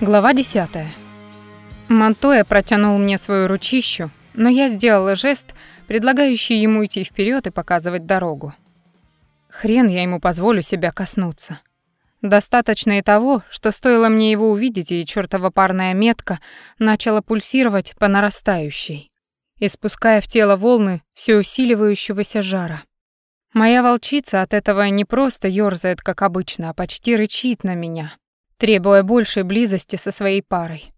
Глава 10. Монтоя протянул мне свою ручищу, но я сделала жест, предлагающий ему идти вперед и показывать дорогу. Хрен я ему позволю себя коснуться. Достаточно и того, что стоило мне его увидеть, и чёртова парная метка начала пульсировать по нарастающей, испуская в тело волны все усиливающегося жара. Моя волчица от этого не просто ёрзает, как обычно, а почти рычит на меня, требуя большей близости со своей парой.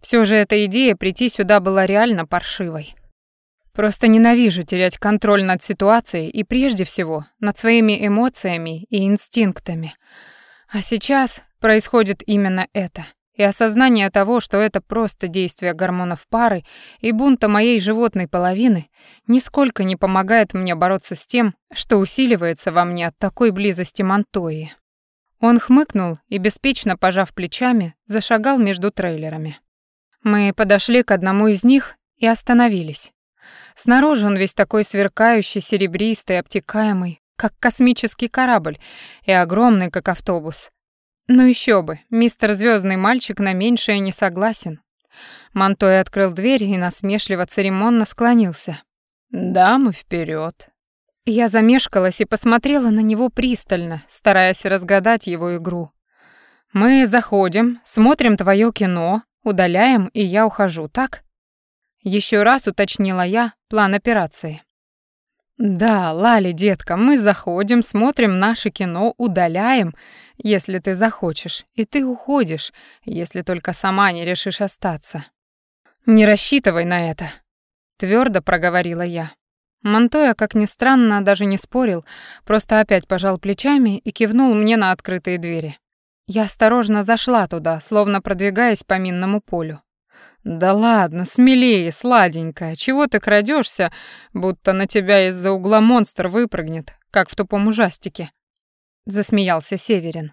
Все же эта идея прийти сюда была реально паршивой. Просто ненавижу терять контроль над ситуацией и прежде всего над своими эмоциями и инстинктами. А сейчас происходит именно это. И осознание того, что это просто действие гормонов пары и бунта моей животной половины, нисколько не помогает мне бороться с тем, что усиливается во мне от такой близости Монтои. Он хмыкнул и, беспечно пожав плечами, зашагал между трейлерами. Мы подошли к одному из них и остановились. Снаружи он весь такой сверкающий, серебристый, обтекаемый, как космический корабль, и огромный, как автобус. Ну еще бы, мистер Звездный мальчик на меньшее не согласен. Монтой открыл дверь и насмешливо церемонно склонился. «Дамы, вперед. Я замешкалась и посмотрела на него пристально, стараясь разгадать его игру. «Мы заходим, смотрим твое кино, удаляем, и я ухожу, так?» Еще раз уточнила я план операции. «Да, Лали, детка, мы заходим, смотрим наше кино, удаляем, если ты захочешь, и ты уходишь, если только сама не решишь остаться. Не рассчитывай на это», — твердо проговорила я. Монтоя, как ни странно, даже не спорил, просто опять пожал плечами и кивнул мне на открытые двери. Я осторожно зашла туда, словно продвигаясь по минному полю. «Да ладно, смелее, сладенькая, чего ты крадешься, будто на тебя из-за угла монстр выпрыгнет, как в тупом ужастике?» Засмеялся Северин.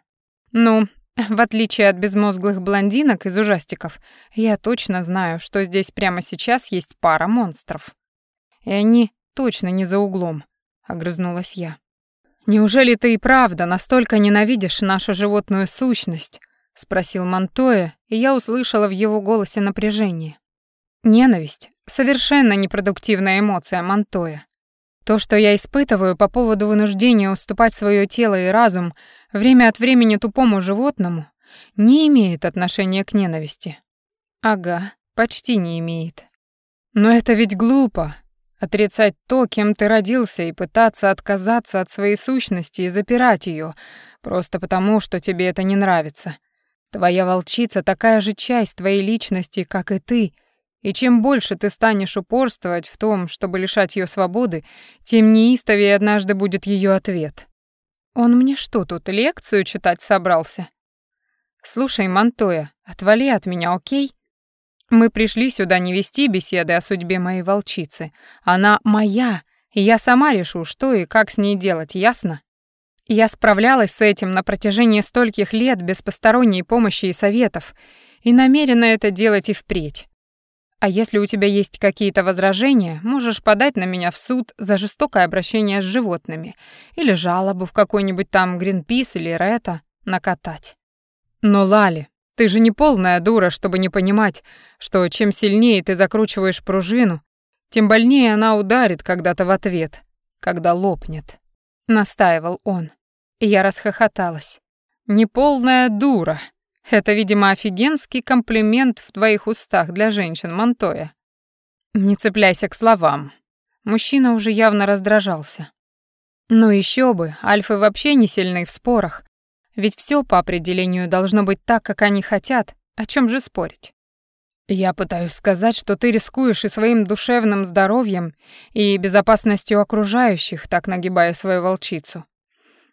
«Ну, в отличие от безмозглых блондинок из ужастиков, я точно знаю, что здесь прямо сейчас есть пара монстров. И они точно не за углом», — огрызнулась я. «Неужели ты и правда настолько ненавидишь нашу животную сущность?» — спросил Монтоя, и я услышала в его голосе напряжение. Ненависть — совершенно непродуктивная эмоция Монтоя. То, что я испытываю по поводу вынуждения уступать свое тело и разум время от времени тупому животному, не имеет отношения к ненависти. Ага, почти не имеет. Но это ведь глупо, Отрицать то, кем ты родился, и пытаться отказаться от своей сущности и запирать ее, просто потому, что тебе это не нравится. Твоя волчица такая же часть твоей личности, как и ты, и чем больше ты станешь упорствовать в том, чтобы лишать ее свободы, тем неистовее однажды будет ее ответ. Он мне что тут, лекцию читать собрался? Слушай, Монтоя, отвали от меня, окей? Мы пришли сюда не вести беседы о судьбе моей волчицы. Она моя, и я сама решу, что и как с ней делать, ясно? Я справлялась с этим на протяжении стольких лет без посторонней помощи и советов, и намерена это делать и впредь. А если у тебя есть какие-то возражения, можешь подать на меня в суд за жестокое обращение с животными или жалобу в какой-нибудь там Гринпис или Рета накатать. Но, Лали, ты же не полная дура, чтобы не понимать, что чем сильнее ты закручиваешь пружину, тем больнее она ударит когда-то в ответ, когда лопнет. Настаивал он. Я расхохоталась. Неполная дура. Это, видимо, офигенский комплимент в твоих устах для женщин, Монтоя. Не цепляйся к словам. Мужчина уже явно раздражался. Ну еще бы, альфы вообще не сильны в спорах, ведь все по определению должно быть так, как они хотят. О чем же спорить? Я пытаюсь сказать, что ты рискуешь и своим душевным здоровьем, и безопасностью окружающих, так нагибая свою волчицу.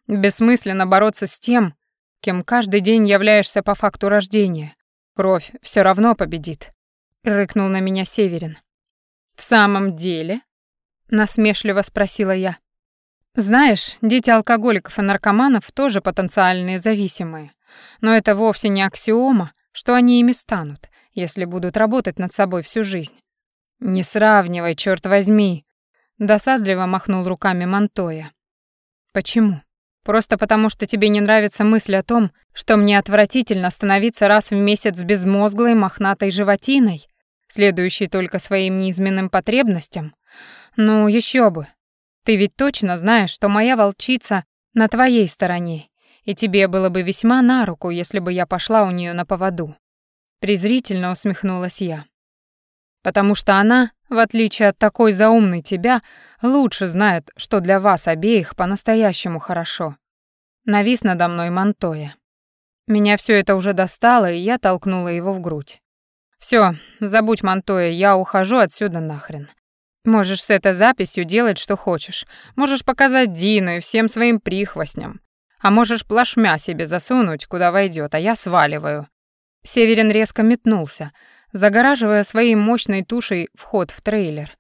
Бессмысленно бороться с тем, кем каждый день являешься по факту рождения. Кровь все равно победит, рыкнул на меня Северин. В самом деле? насмешливо спросила я. Знаешь, дети алкоголиков и наркоманов тоже потенциальные зависимые. Но это вовсе не аксиома, что они ими станут, если будут работать над собой всю жизнь. Не сравнивай, черт возьми, досадливо махнул руками Монтоя. Почему? Просто потому, что тебе не нравится мысль о том, что мне отвратительно становиться раз в месяц безмозглой мохнатой животиной, следующей только своим неизменным потребностям? Ну, еще бы. Ты ведь точно знаешь, что моя волчица на твоей стороне, и тебе было бы весьма на руку, если бы я пошла у нее на поводу. Презрительно усмехнулась я. Потому что она, в отличие от такой заумной тебя, лучше знает, что для вас обеих по-настоящему хорошо. Навис надо мной Монтоя. Меня все это уже достало, и я толкнула его в грудь. Все, забудь, Монтоя, я ухожу отсюда нахрен. Можешь с этой записью делать, что хочешь. Можешь показать Дину и всем своим прихвостням. А можешь плашмя себе засунуть, куда войдет, а я сваливаю». Северин резко метнулся, загораживая своей мощной тушей вход в трейлер.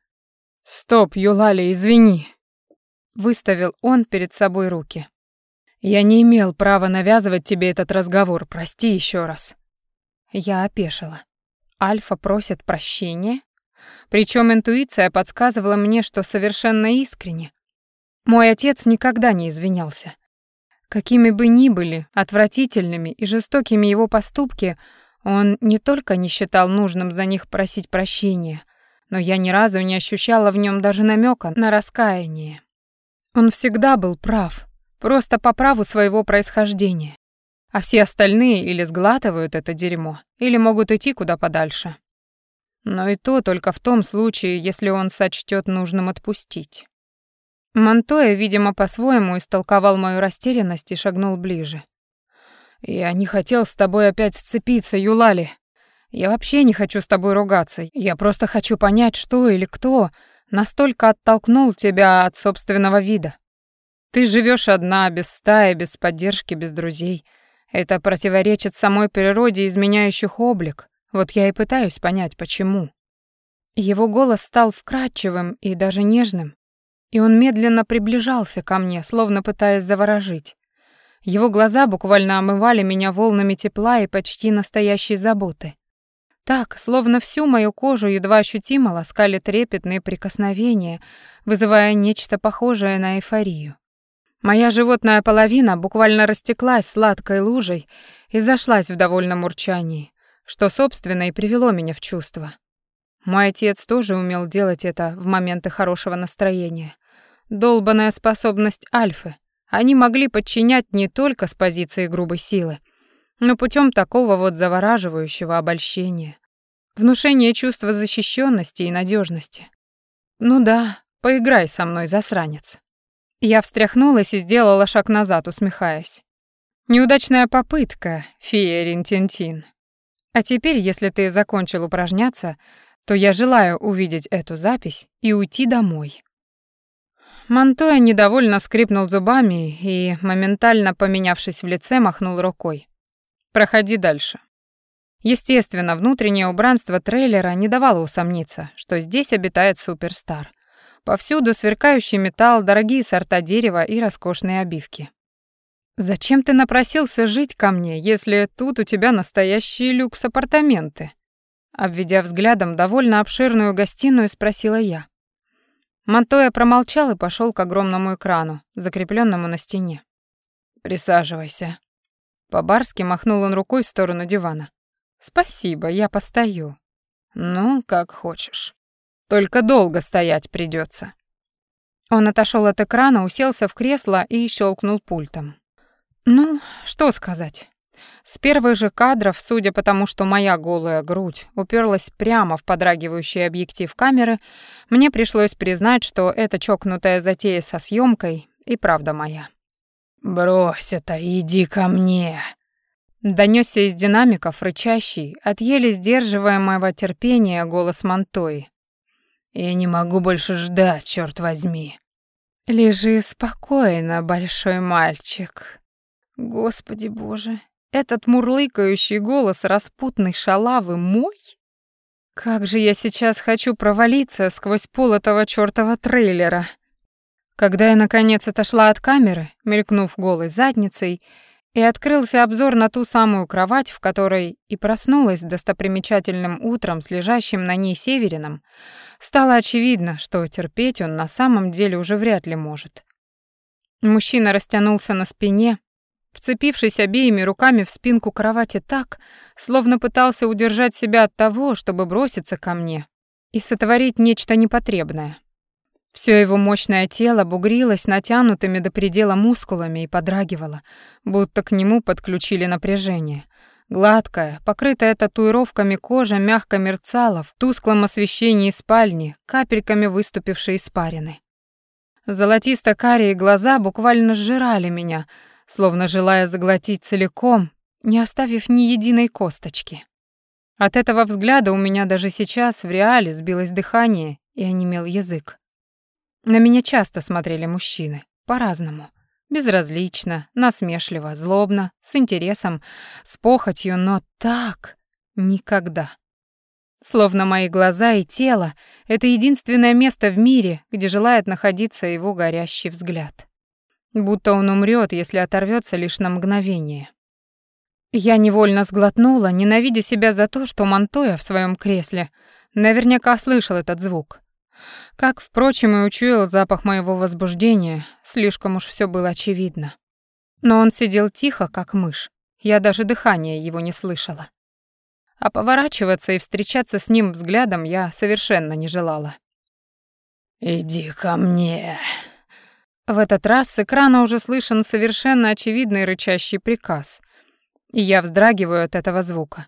«Стоп, Юлали, извини!» Выставил он перед собой руки. «Я не имел права навязывать тебе этот разговор, прости еще раз». Я опешила. Альфа просит прощения? Причем интуиция подсказывала мне, что совершенно искренне. Мой отец никогда не извинялся. Какими бы ни были отвратительными и жестокими его поступки, он не только не считал нужным за них просить прощения, но я ни разу не ощущала в нем даже намека на раскаяние. Он всегда был прав, просто по праву своего происхождения. А все остальные или сглатывают это дерьмо, или могут идти куда подальше. Но и то только в том случае, если он сочтет нужным отпустить. Монтоя, видимо, по-своему истолковал мою растерянность и шагнул ближе. «Я не хотел с тобой опять сцепиться, Юлали. Я вообще не хочу с тобой ругаться. Я просто хочу понять, что или кто настолько оттолкнул тебя от собственного вида. Ты живешь одна, без стаи, без поддержки, без друзей. Это противоречит самой природе изменяющих облик. Вот я и пытаюсь понять, почему. Его голос стал вкрадчивым и даже нежным, и он медленно приближался ко мне, словно пытаясь заворожить. Его глаза буквально омывали меня волнами тепла и почти настоящей заботы. Так, словно всю мою кожу едва ощутимо ласкали трепетные прикосновения, вызывая нечто похожее на эйфорию. Моя животная половина буквально растеклась сладкой лужей и зашлась в довольном урчании что, собственно, и привело меня в чувство. Мой отец тоже умел делать это в моменты хорошего настроения. Долбаная способность альфы. Они могли подчинять не только с позиции грубой силы, но путем такого вот завораживающего обольщения. Внушение чувства защищенности и надежности. Ну да, поиграй со мной, засранец. Я встряхнулась и сделала шаг назад, усмехаясь. Неудачная попытка, фея Ринтинтин. А теперь, если ты закончил упражняться, то я желаю увидеть эту запись и уйти домой». Монтоя недовольно скрипнул зубами и, моментально поменявшись в лице, махнул рукой. «Проходи дальше». Естественно, внутреннее убранство трейлера не давало усомниться, что здесь обитает суперстар. Повсюду сверкающий металл, дорогие сорта дерева и роскошные обивки. «Зачем ты напросился жить ко мне, если тут у тебя настоящие люкс-апартаменты?» Обведя взглядом довольно обширную гостиную, спросила я. Монтоя промолчал и пошел к огромному экрану, закрепленному на стене. «Присаживайся». По-барски махнул он рукой в сторону дивана. «Спасибо, я постою». «Ну, как хочешь. Только долго стоять придется. Он отошел от экрана, уселся в кресло и щелкнул пультом. Ну, что сказать. С первых же кадров, судя по тому, что моя голая грудь уперлась прямо в подрагивающий объектив камеры, мне пришлось признать, что эта чокнутая затея со съемкой и правда моя. «Брось это, иди ко мне!» Донесся из динамиков рычащий, от еле сдерживаемого терпения голос Монтои. «Я не могу больше ждать, черт возьми!» «Лежи спокойно, большой мальчик», Господи боже, этот мурлыкающий голос распутной шалавы мой? Как же я сейчас хочу провалиться сквозь пол этого чёртова трейлера. Когда я наконец отошла от камеры, мелькнув голой задницей, и открылся обзор на ту самую кровать, в которой и проснулась достопримечательным утром с лежащим на ней Северином, стало очевидно, что терпеть он на самом деле уже вряд ли может. Мужчина растянулся на спине, вцепившись обеими руками в спинку кровати так, словно пытался удержать себя от того, чтобы броситься ко мне и сотворить нечто непотребное. Всё его мощное тело бугрилось натянутыми до предела мускулами и подрагивало, будто к нему подключили напряжение. Гладкая, покрытая татуировками кожа мягко мерцала в тусклом освещении спальни, капельками выступившей испарины. Золотисто-карие глаза буквально сжирали меня, словно желая заглотить целиком, не оставив ни единой косточки. От этого взгляда у меня даже сейчас в реале сбилось дыхание и онемел язык. На меня часто смотрели мужчины, по-разному. Безразлично, насмешливо, злобно, с интересом, с похотью, но так никогда. Словно мои глаза и тело — это единственное место в мире, где желает находиться его горящий взгляд. Будто он умрет, если оторвется лишь на мгновение. Я невольно сглотнула, ненавидя себя за то, что Монтоя в своем кресле наверняка слышал этот звук. Как, впрочем, и учуял запах моего возбуждения, слишком уж все было очевидно. Но он сидел тихо, как мышь. Я даже дыхания его не слышала а поворачиваться и встречаться с ним взглядом я совершенно не желала. «Иди ко мне». В этот раз с экрана уже слышен совершенно очевидный рычащий приказ, и я вздрагиваю от этого звука.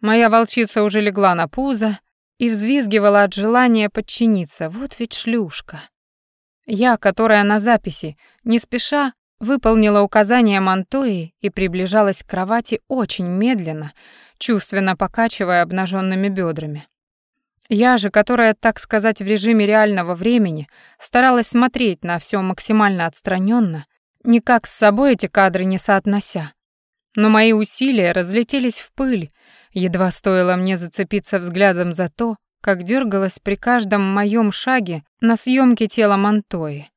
Моя волчица уже легла на пузо и взвизгивала от желания подчиниться. Вот ведь шлюшка. Я, которая на записи, не спеша, выполнила указания Монтои и приближалась к кровати очень медленно, чувственно покачивая обнаженными бедрами. Я же, которая, так сказать, в режиме реального времени, старалась смотреть на все максимально отстраненно, никак с собой эти кадры не соотнося. Но мои усилия разлетелись в пыль, едва стоило мне зацепиться взглядом за то, как дергалась при каждом моем шаге на съемке тела Монтои.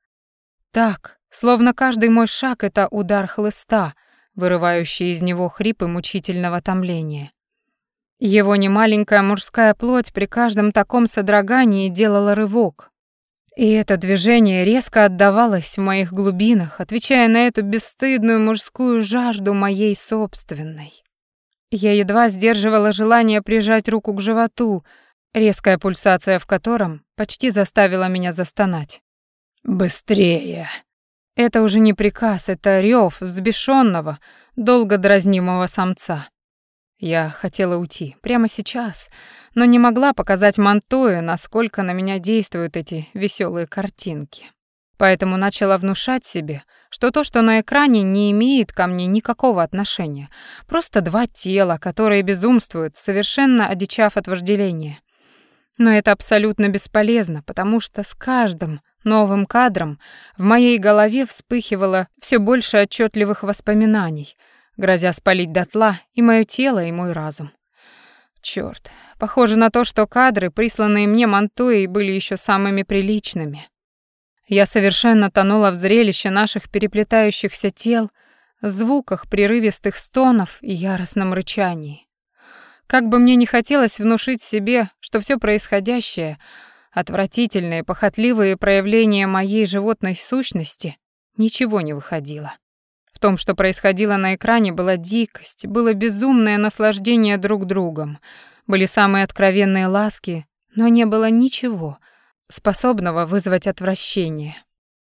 Так, словно каждый мой шаг — это удар хлыста, вырывающий из него хрипы мучительного томления. Его немаленькая мужская плоть при каждом таком содрогании делала рывок. И это движение резко отдавалось в моих глубинах, отвечая на эту бесстыдную мужскую жажду моей собственной. Я едва сдерживала желание прижать руку к животу, резкая пульсация в котором почти заставила меня застонать. «Быстрее!» Это уже не приказ, это рев взбешенного, долго дразнимого самца. Я хотела уйти прямо сейчас, но не могла показать Монтою, насколько на меня действуют эти веселые картинки. Поэтому начала внушать себе, что то, что на экране, не имеет ко мне никакого отношения. Просто два тела, которые безумствуют, совершенно одичав от вожделения. Но это абсолютно бесполезно, потому что с каждым новым кадром в моей голове вспыхивало все больше отчетливых воспоминаний, грозя спалить дотла и мое тело, и мой разум. Черт, похоже на то, что кадры, присланные мне Монтуей, были еще самыми приличными. Я совершенно тонула в зрелище наших переплетающихся тел, звуках прерывистых стонов и яростном рычании. Как бы мне ни хотелось внушить себе, что все происходящее — отвратительные, похотливые проявления моей животной сущности, ничего не выходило. Том, что происходило на экране, была дикость, было безумное наслаждение друг другом, были самые откровенные ласки, но не было ничего, способного вызвать отвращение.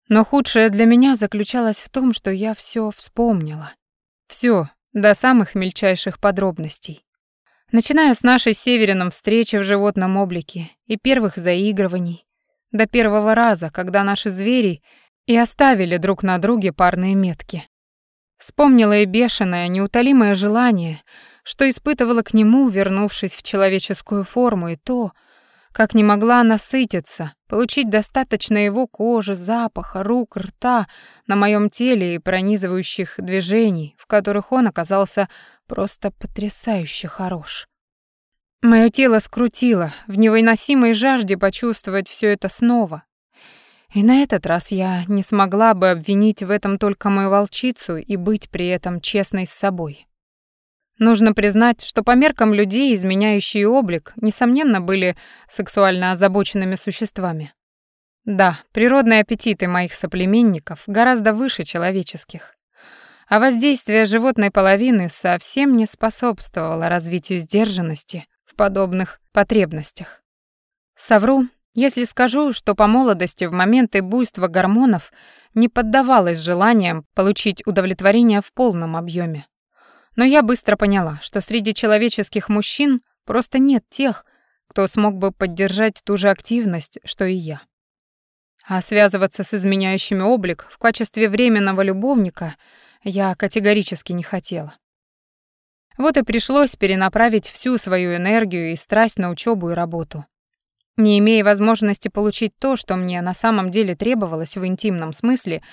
Но худшее для меня заключалось в том, что я все вспомнила. все до самых мельчайших подробностей. Начиная с нашей Северином встречи в животном облике и первых заигрываний, до первого раза, когда наши звери и оставили друг на друге парные метки. Вспомнила и бешеное, неутолимое желание, что испытывала к нему, вернувшись в человеческую форму, и то, как не могла насытиться, получить достаточно его кожи, запаха, рук, рта на моем теле и пронизывающих движений, в которых он оказался просто потрясающе хорош. Моё тело скрутило в невыносимой жажде почувствовать всё это снова. И на этот раз я не смогла бы обвинить в этом только мою волчицу и быть при этом честной с собой. Нужно признать, что по меркам людей, изменяющие облик, несомненно, были сексуально озабоченными существами. Да, природные аппетиты моих соплеменников гораздо выше человеческих. А воздействие животной половины совсем не способствовало развитию сдержанности в подобных потребностях. Совру, если скажу, что по молодости в моменты буйства гормонов не поддавалась желаниям получить удовлетворение в полном объеме. Но я быстро поняла, что среди человеческих мужчин просто нет тех, кто смог бы поддержать ту же активность, что и я. А связываться с изменяющими облик в качестве временного любовника я категорически не хотела. Вот и пришлось перенаправить всю свою энергию и страсть на учебу и работу. Не имея возможности получить то, что мне на самом деле требовалось в интимном смысле,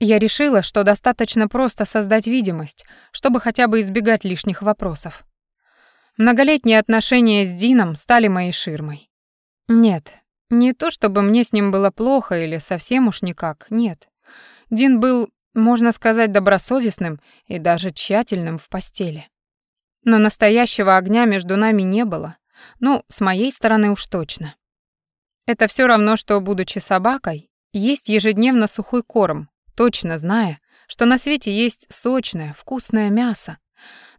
я решила, что достаточно просто создать видимость, чтобы хотя бы избегать лишних вопросов. Многолетние отношения с Дином стали моей ширмой. Нет, не то чтобы мне с ним было плохо или совсем уж никак, нет. Дин был, можно сказать, добросовестным и даже тщательным в постели. Но настоящего огня между нами не было, ну, с моей стороны уж точно. Это все равно, что, будучи собакой, есть ежедневно сухой корм, точно зная, что на свете есть сочное, вкусное мясо.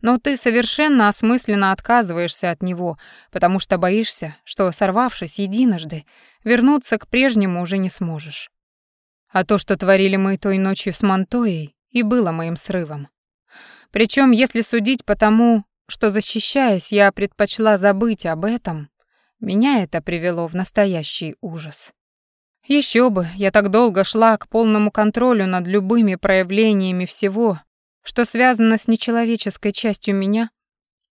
Но ты совершенно осмысленно отказываешься от него, потому что боишься, что, сорвавшись единожды, вернуться к прежнему уже не сможешь. А то, что творили мы той ночью с Монтоей, и было моим срывом. Причем, если судить по тому, что, защищаясь, я предпочла забыть об этом, меня это привело в настоящий ужас. Еще бы, я так долго шла к полному контролю над любыми проявлениями всего, что связано с нечеловеческой частью меня,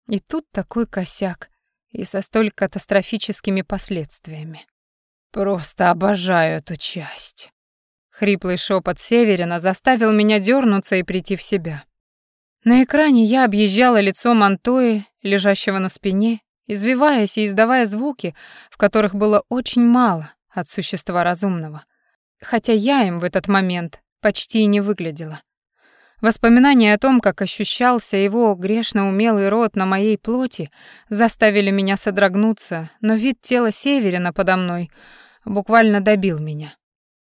и тут такой косяк, и со столь катастрофическими последствиями. Просто обожаю эту часть. Хриплый шепот Северина заставил меня дернуться и прийти в себя. На экране я объезжала лицо Монтои, лежащего на спине, извиваясь и издавая звуки, в которых было очень мало от существа разумного. Хотя я им в этот момент почти и не выглядела. Воспоминания о том, как ощущался его грешно умелый рот на моей плоти, заставили меня содрогнуться, но вид тела Северина подо мной буквально добил меня.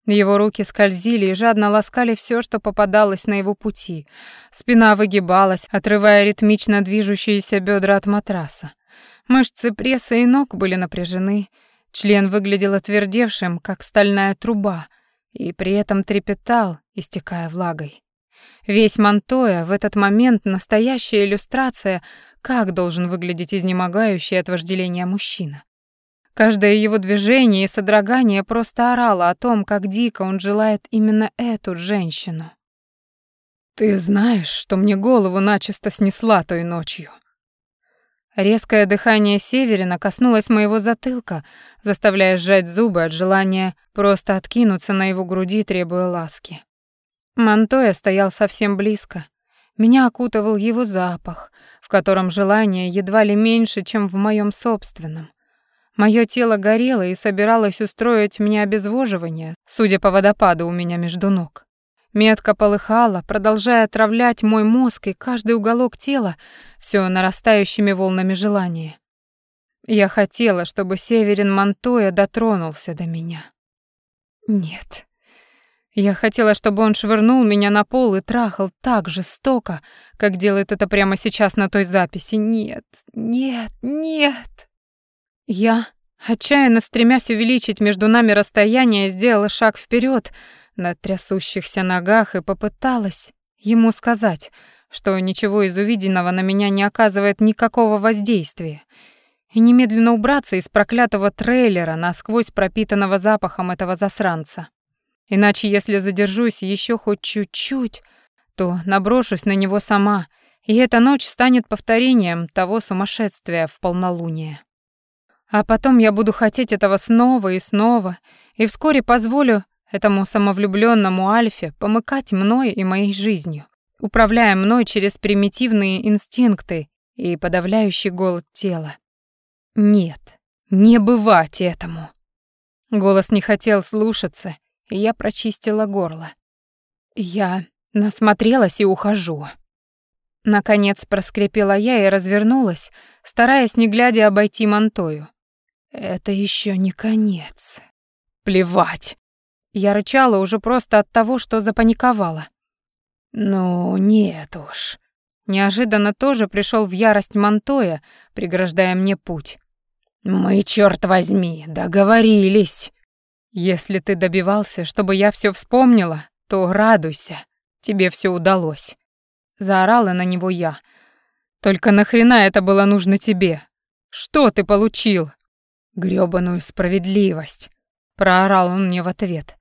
Его руки скользили и жадно ласкали все, что попадалось на его пути. Спина выгибалась, отрывая ритмично движущиеся бедра от матраса. Мышцы пресса и ног были напряжены, член выглядел отвердевшим, как стальная труба, и при этом трепетал, истекая влагой. Весь Монтоя в этот момент настоящая иллюстрация, как должен выглядеть изнемогающий от вожделения мужчина. Каждое его движение и содрогание просто орало о том, как дико он желает именно эту женщину. «Ты знаешь, что мне голову начисто снесла той ночью?» Резкое дыхание Северина коснулось моего затылка, заставляя сжать зубы от желания просто откинуться на его груди, требуя ласки. Монтоя стоял совсем близко. Меня окутывал его запах, в котором желание едва ли меньше, чем в моем собственном. Моё тело горело и собиралось устроить мне обезвоживание, судя по водопаду у меня между ног. Метка полыхала, продолжая отравлять мой мозг и каждый уголок тела все нарастающими волнами желания. Я хотела, чтобы Северин Монтоя дотронулся до меня. Нет. Я хотела, чтобы он швырнул меня на пол и трахал так жестоко, как делает это прямо сейчас на той записи. Нет, нет, нет. Я, отчаянно стремясь увеличить между нами расстояние, сделала шаг вперед, на трясущихся ногах и попыталась ему сказать, что ничего из увиденного на меня не оказывает никакого воздействия, и немедленно убраться из проклятого трейлера, насквозь пропитанного запахом этого засранца. Иначе, если задержусь еще хоть чуть-чуть, то наброшусь на него сама, и эта ночь станет повторением того сумасшествия в полнолуние. А потом я буду хотеть этого снова и снова, и вскоре позволю этому самовлюбленному Альфе помыкать мной и моей жизнью, управляя мной через примитивные инстинкты и подавляющий голод тела. Нет, не бывать этому. Голос не хотел слушаться, и я прочистила горло. Я насмотрелась и ухожу. Наконец проскрипела я и развернулась, стараясь не глядя обойти Монтою. Это еще не конец. Плевать. Я рычала уже просто от того, что запаниковала. «Ну, нет уж». Неожиданно тоже пришел в ярость Монтоя, преграждая мне путь. «Мы, черт возьми, договорились». «Если ты добивался, чтобы я все вспомнила, то радуйся, тебе все удалось». Заорала на него я. «Только нахрена это было нужно тебе? Что ты получил?» «Грёбаную справедливость», — проорал он мне в ответ.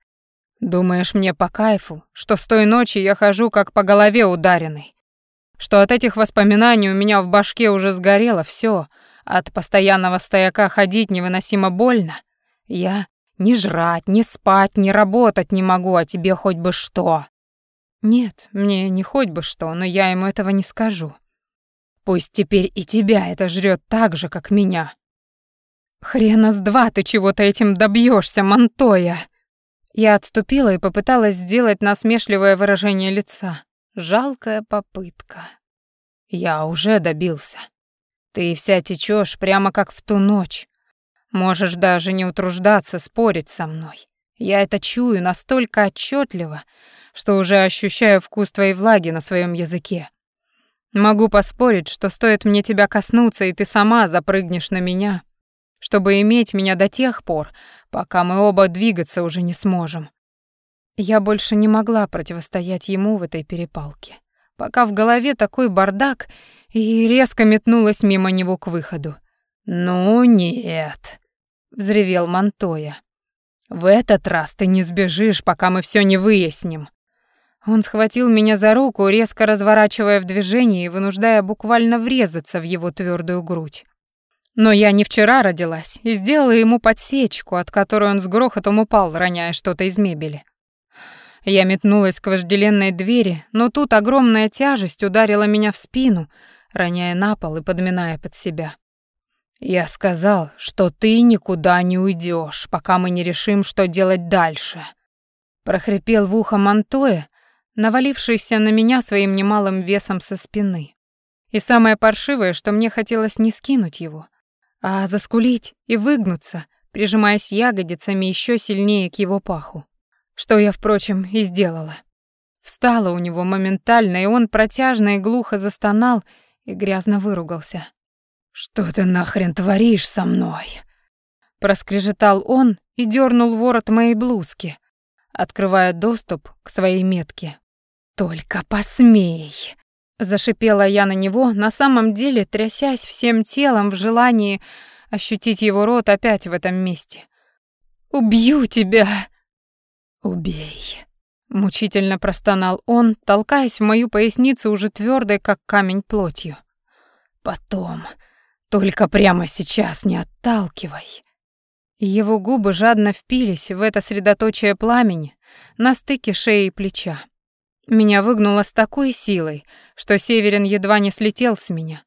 «Думаешь, мне по кайфу, что с той ночи я хожу как по голове ударенный? Что от этих воспоминаний у меня в башке уже сгорело все, от постоянного стояка ходить невыносимо больно? Я ни жрать, ни спать, ни работать не могу, а тебе хоть бы что. Нет, мне не хоть бы что, но я ему этого не скажу. Пусть теперь и тебя это жрет так же, как меня. Хрена с два ты чего-то этим добьешься, Монтоя. Я отступила и попыталась сделать насмешливое выражение лица. Жалкая попытка. Я уже добился. Ты вся течешь прямо как в ту ночь. Можешь даже не утруждаться спорить со мной. Я это чую настолько отчетливо, что уже ощущаю вкус твоей влаги на своем языке. Могу поспорить, что стоит мне тебя коснуться, и ты сама запрыгнешь на меня, чтобы иметь меня до тех пор, пока мы оба двигаться уже не сможем. Я больше не могла противостоять ему в этой перепалке, пока в голове такой бардак, и резко метнулась мимо него к выходу. «Ну нет», взревел Монтоя. В этот раз ты не сбежишь, пока мы все не выясним. Он схватил меня за руку, резко разворачивая в движении и вынуждая буквально врезаться в его твердую грудь. Но я не вчера родилась и сделала ему подсечку, от которой он с грохотом упал, роняя что-то из мебели. Я метнулась к вожделенной двери, но тут огромная тяжесть ударила меня в спину, роняя на пол и подминая под себя. «Я сказал, что ты никуда не уйдешь, пока мы не решим, что делать дальше», — прохрипел в ухо Монтоя, навалившийся на меня своим немалым весом со спины. И самое паршивое, что мне хотелось не скинуть его, а заскулить и выгнуться, прижимаясь ягодицами еще сильнее к его паху. Что я, впрочем, и сделала. Встала у него моментально, и он протяжно и глухо застонал и грязно выругался. «Что ты нахрен творишь со мной?» Проскрежетал он и дернул ворот моей блузки, открывая доступ к своей метке. «Только посмей!» Зашипела я на него, на самом деле трясясь всем телом в желании ощутить его рот опять в этом месте. «Убью тебя!» «Убей!» Мучительно простонал он, толкаясь в мою поясницу уже твердой, как камень плотью. «Потом, только прямо сейчас не отталкивай. Его губы жадно впились в это средоточие пламени на стыке шеи и плеча. Меня выгнуло с такой силой, что Северин едва не слетел с меня.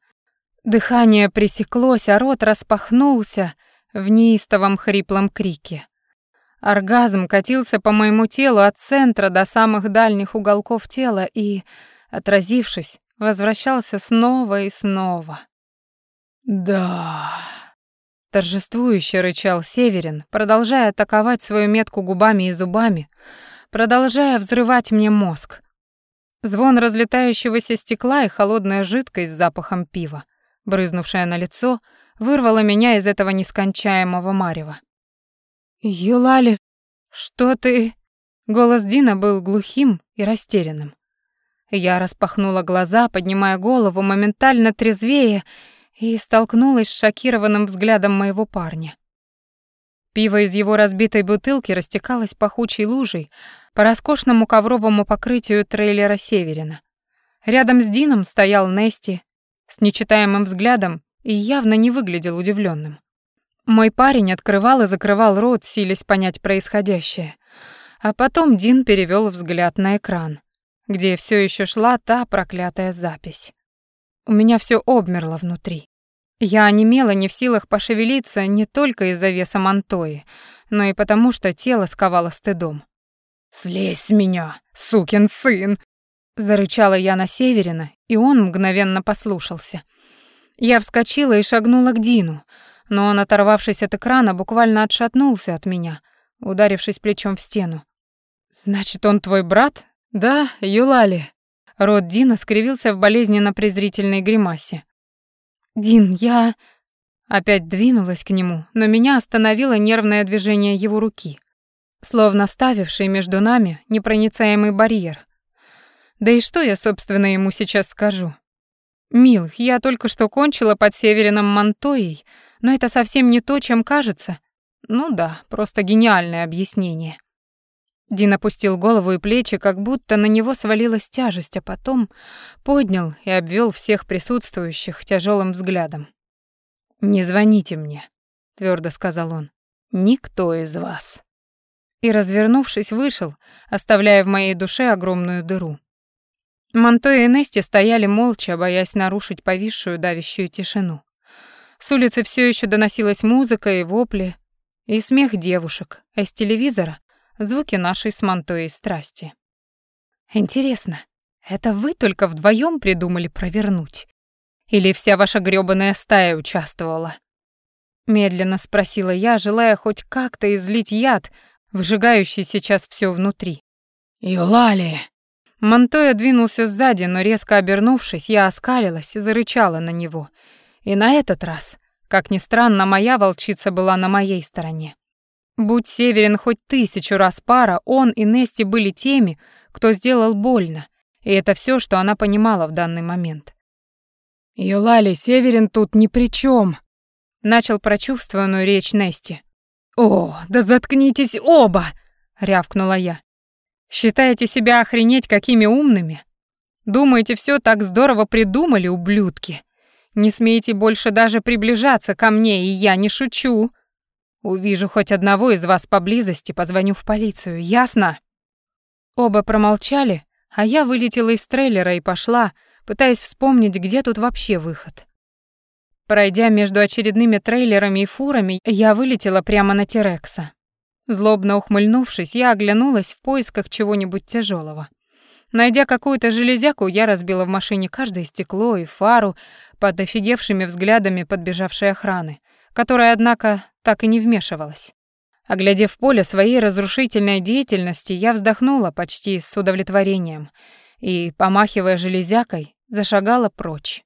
Дыхание пресеклось, а рот распахнулся в неистовом хриплом крике. Оргазм катился по моему телу от центра до самых дальних уголков тела и, отразившись, возвращался снова и снова. «Да...» Торжествующе рычал Северин, продолжая атаковать свою метку губами и зубами, продолжая взрывать мне мозг. Звон разлетающегося стекла и холодная жидкость с запахом пива, брызнувшая на лицо, вырвала меня из этого нескончаемого марева. «Юлали, что ты...» Голос Дина был глухим и растерянным. Я распахнула глаза, поднимая голову, моментально трезвее, и столкнулась с шокированным взглядом моего парня. Пиво из его разбитой бутылки растекалось пахучей лужей по роскошному ковровому покрытию трейлера Северина. Рядом с Дином стоял Нести с нечитаемым взглядом и явно не выглядел удивленным. Мой парень открывал и закрывал рот, силясь понять происходящее. А потом Дин перевел взгляд на экран, где все еще шла та проклятая запись. У меня все обмерло внутри. Я онемела не в силах пошевелиться не только из-за веса Монтои, но и потому, что тело сковало стыдом. «Слезь с меня, сукин сын!» Зарычала я на Северина, и он мгновенно послушался. Я вскочила и шагнула к Дину, но он, оторвавшись от экрана, буквально отшатнулся от меня, ударившись плечом в стену. Значит, он твой брат? Да, Юлали. Рот Дина скривился в болезненно-презрительной гримасе. «Дин, я...» Опять двинулась к нему, но меня остановило нервное движение его руки, словно ставивший между нами непроницаемый барьер. Да и что я, собственно, ему сейчас скажу? «Мил, я только что кончила под Северином Монтоей, но это совсем не то, чем кажется». Ну да, просто гениальное объяснение. Дин опустил голову и плечи, как будто на него свалилась тяжесть, а потом поднял и обвел всех присутствующих тяжелым взглядом. «Не звоните мне», — твердо сказал он. «Никто из вас». И, развернувшись, вышел, оставляя в моей душе огромную дыру. Монто и Нести стояли молча, боясь нарушить повисшую давящую тишину. С улицы все еще доносилась музыка и вопли, и смех девушек, а с телевизора звуки нашей с Монтоей страсти. Интересно, это вы только вдвоем придумали провернуть? Или вся ваша грёбаная стая участвовала? Медленно спросила я, желая хоть как-то излить яд, выжигающий сейчас все внутри. «Юлали!» Монтоя двинулся сзади, но резко обернувшись, я оскалилась и зарычала на него. И на этот раз, как ни странно, моя волчица была на моей стороне. Будь Северин хоть тысячу раз пара, он и Нести были теми, кто сделал больно, и это все, что она понимала в данный момент. «Юлали, Северин тут ни при чем, начал прочувствованную речь Нести. «О, да заткнитесь оба!» — рявкнула я. «Считаете себя охренеть какими умными? Думаете, все так здорово придумали, ублюдки? Не смейте больше даже приближаться ко мне, и я не шучу!» Увижу хоть одного из вас поблизости, позвоню в полицию, ясно? Оба промолчали, а я вылетела из трейлера и пошла, пытаясь вспомнить, где тут вообще выход. Пройдя между очередными трейлерами и фурами, я вылетела прямо на Терекса. Злобно ухмыльнувшись, я оглянулась в поисках чего-нибудь тяжелого. Найдя какую-то железяку, я разбила в машине каждое стекло и фару под офигевшими взглядами подбежавшей охраны которая, однако, так и не вмешивалась. Оглядев поле своей разрушительной деятельности, я вздохнула почти с удовлетворением и, помахивая железякой, зашагала прочь.